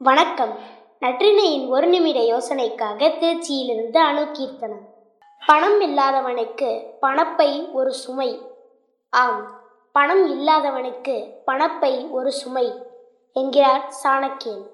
வணக்கம். நற்றினையின் ஒரு நிமிட யோசனைக்காக திருச்சியிலிருந்து அணு கீர்த்தனம். பணம் இல்லாதவனுக்கு பணப்பை ஒரு சுமை. ஆம் பணம் இல்லாதவனுக்கு பணப்பை ஒரு சுமை என்கிறார் சாணக்கியன்.